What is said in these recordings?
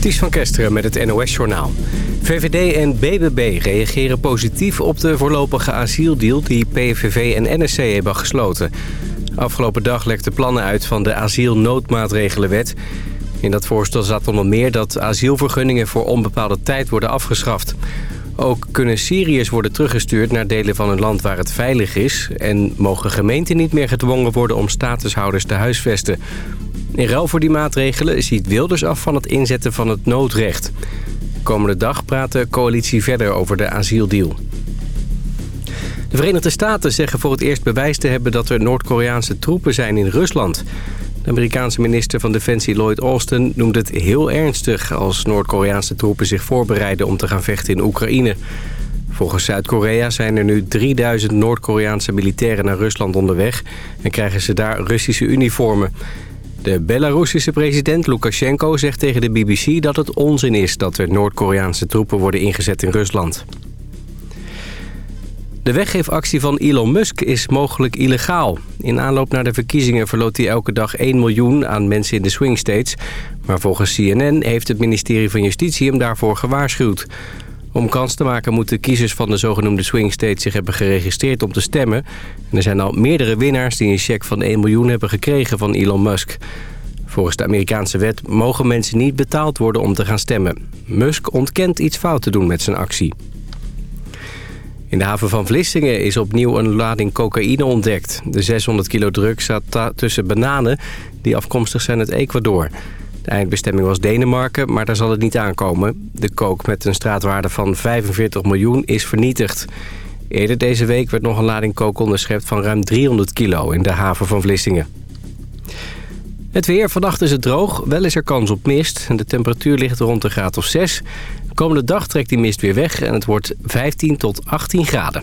Ties van Kesteren met het NOS-journaal. VVD en BBB reageren positief op de voorlopige asieldeal... die PVV en NSC hebben gesloten. Afgelopen dag lekte plannen uit van de asielnoodmaatregelenwet. In dat voorstel zat onder meer dat asielvergunningen voor onbepaalde tijd worden afgeschaft. Ook kunnen Syriërs worden teruggestuurd naar delen van een land waar het veilig is... en mogen gemeenten niet meer gedwongen worden om statushouders te huisvesten. In ruil voor die maatregelen ziet Wilders af van het inzetten van het noodrecht. Komende dag praat de coalitie verder over de asieldeal. De Verenigde Staten zeggen voor het eerst bewijs te hebben dat er Noord-Koreaanse troepen zijn in Rusland. De Amerikaanse minister van Defensie Lloyd Austin noemt het heel ernstig... als Noord-Koreaanse troepen zich voorbereiden om te gaan vechten in Oekraïne. Volgens Zuid-Korea zijn er nu 3000 Noord-Koreaanse militairen naar Rusland onderweg... en krijgen ze daar Russische uniformen. De Belarussische president Lukashenko zegt tegen de BBC dat het onzin is... dat er Noord-Koreaanse troepen worden ingezet in Rusland. De weggeefactie van Elon Musk is mogelijk illegaal. In aanloop naar de verkiezingen verloot hij elke dag 1 miljoen aan mensen in de swing states. Maar volgens CNN heeft het ministerie van Justitie hem daarvoor gewaarschuwd. Om kans te maken moeten kiezers van de zogenoemde swing states zich hebben geregistreerd om te stemmen. En er zijn al meerdere winnaars die een cheque van 1 miljoen hebben gekregen van Elon Musk. Volgens de Amerikaanse wet mogen mensen niet betaald worden om te gaan stemmen. Musk ontkent iets fout te doen met zijn actie. In de haven van Vlissingen is opnieuw een lading cocaïne ontdekt. De 600 kilo druk zat tussen bananen die afkomstig zijn uit Ecuador. De eindbestemming was Denemarken, maar daar zal het niet aankomen. De kook met een straatwaarde van 45 miljoen is vernietigd. Eerder deze week werd nog een lading kook onderschept van ruim 300 kilo in de haven van Vlissingen. Het weer, vannacht is het droog, wel is er kans op mist. En de temperatuur ligt rond de graad of 6. De komende dag trekt die mist weer weg en het wordt 15 tot 18 graden.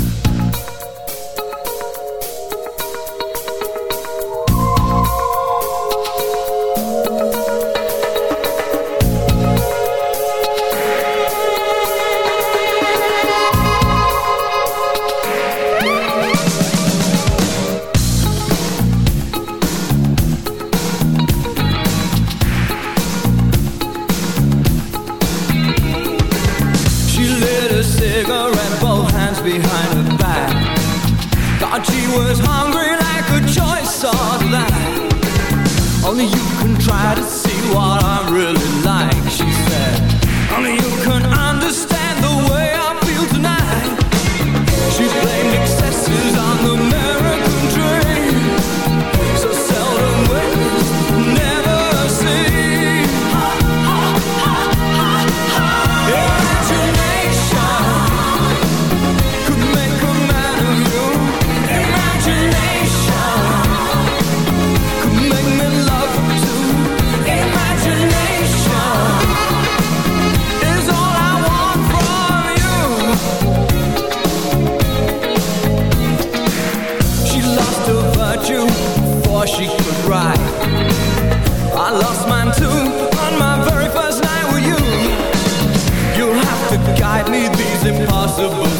possible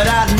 but I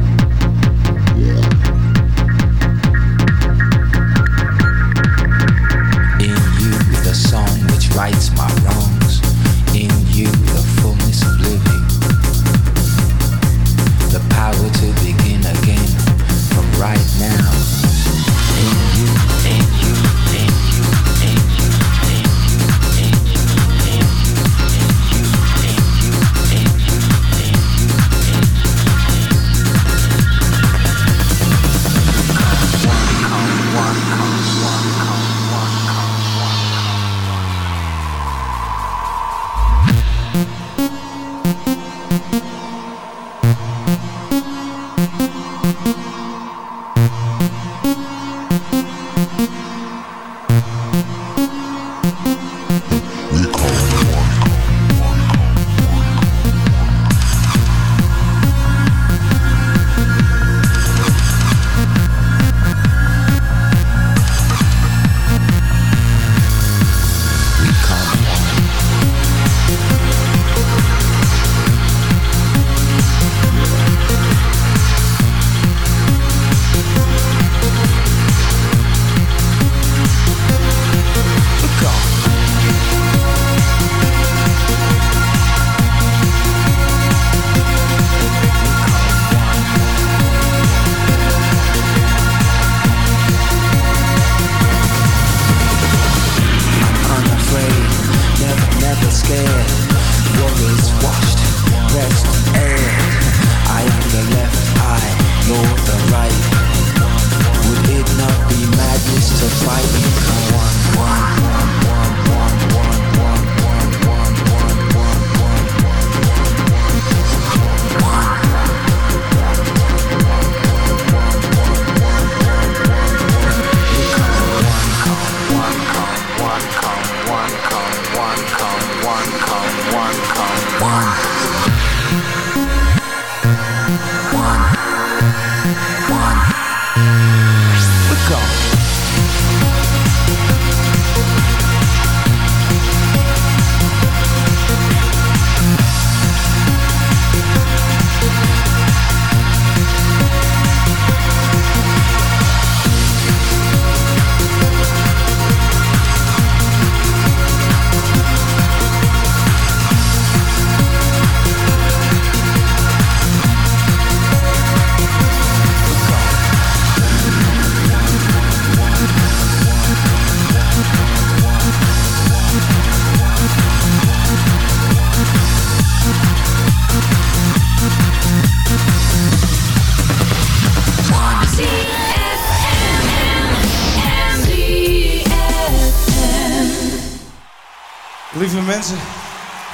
Rights my wrongs. In you, the fullness of living. The power to begin again from right now.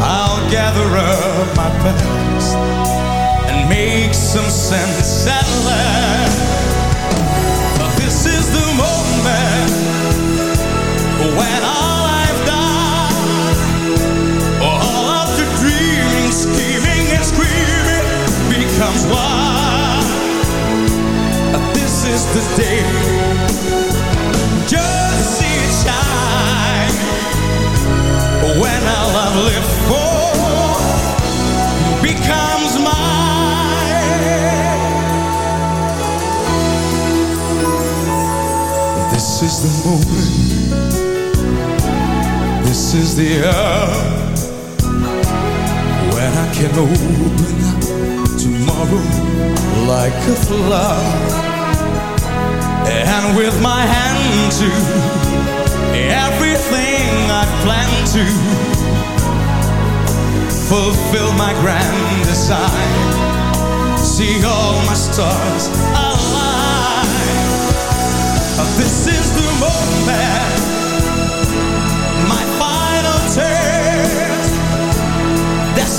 I'll gather up my past and make some sense at last. This is the moment when all open tomorrow like a flower. And with my hand to everything I plan to fulfill my grand design. See all my stars align. This is the moment,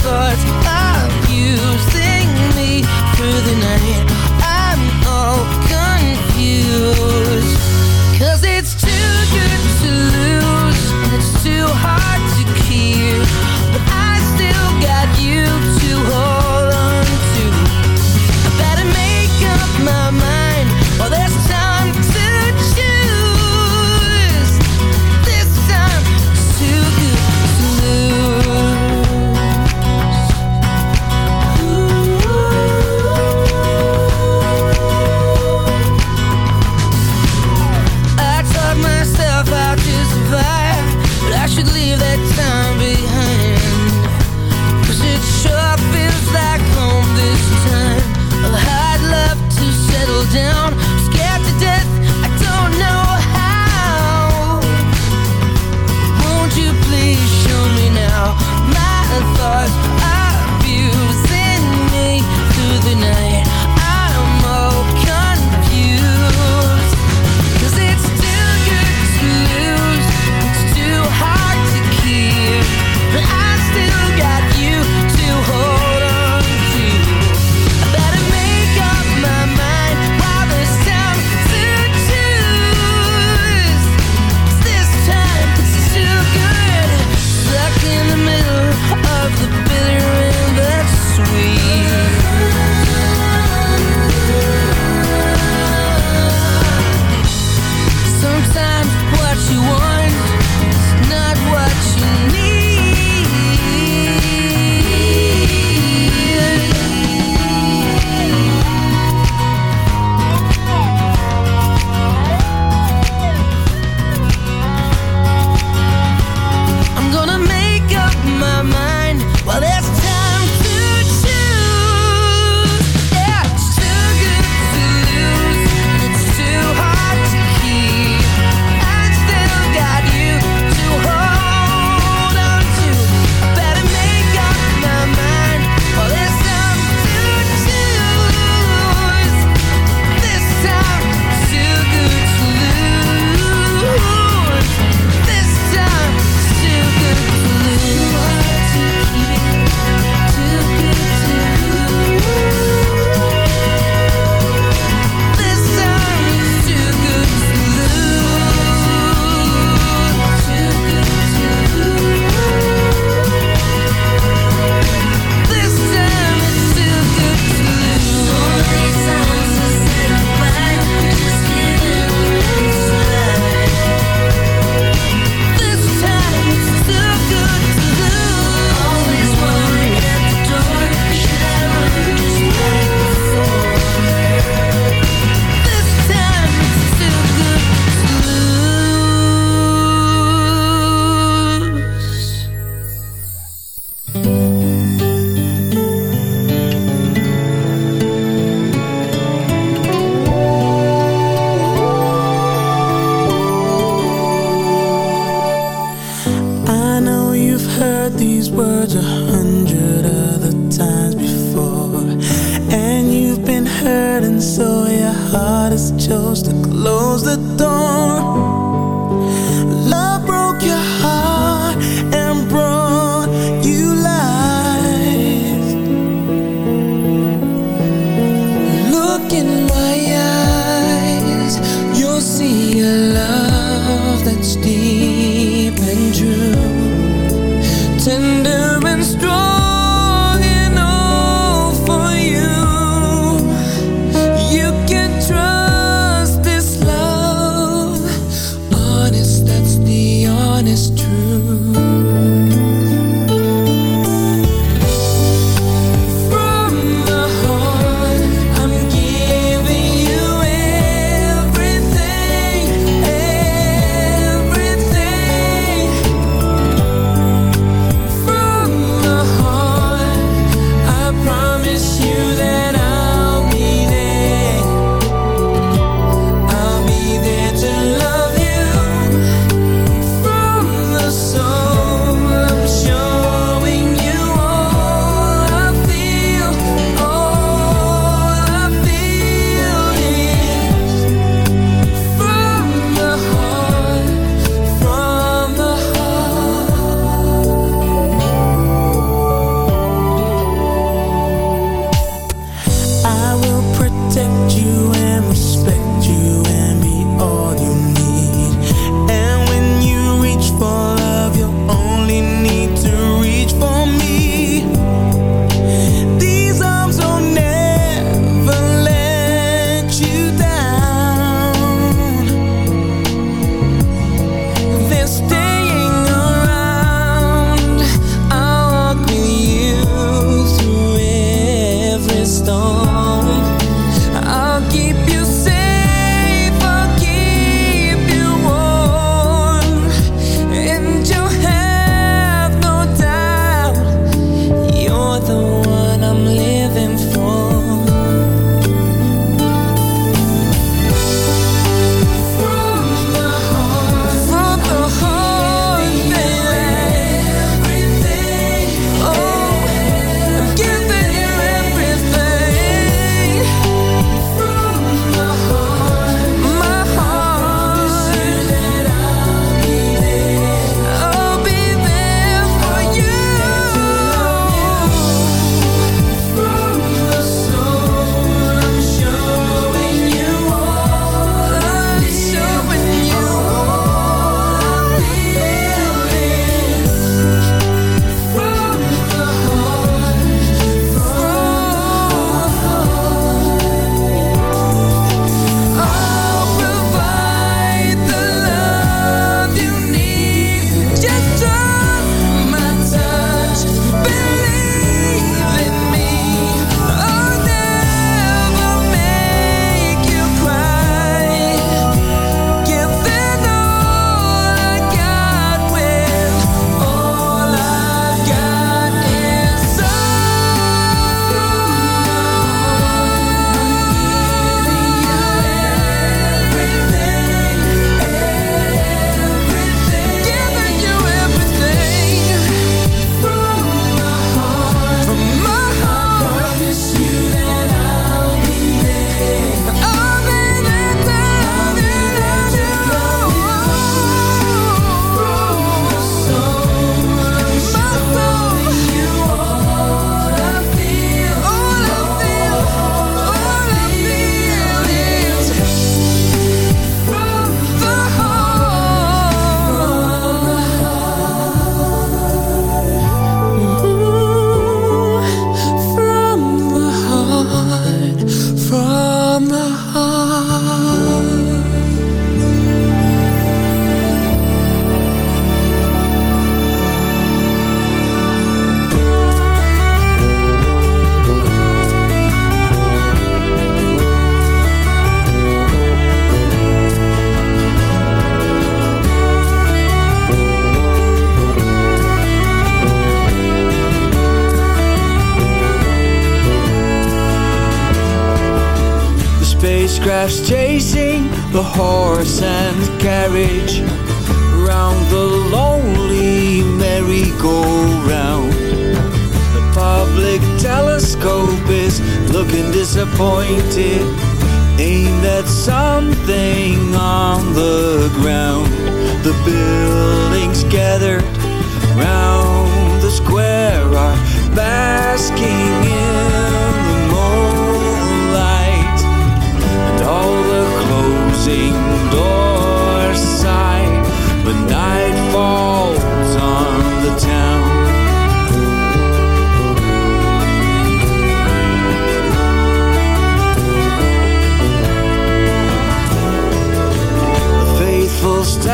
thought these words a hundred other times before. And you've been hurting, so your heart has chose to close the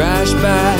trash bag.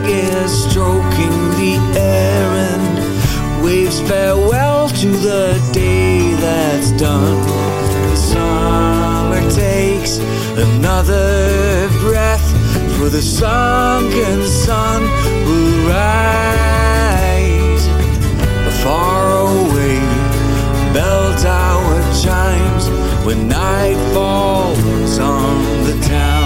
flag is stroking the air and waves farewell to the day that's done. Summer takes another breath, for the sunken sun will rise. A far away bell tower chimes when night falls on the town.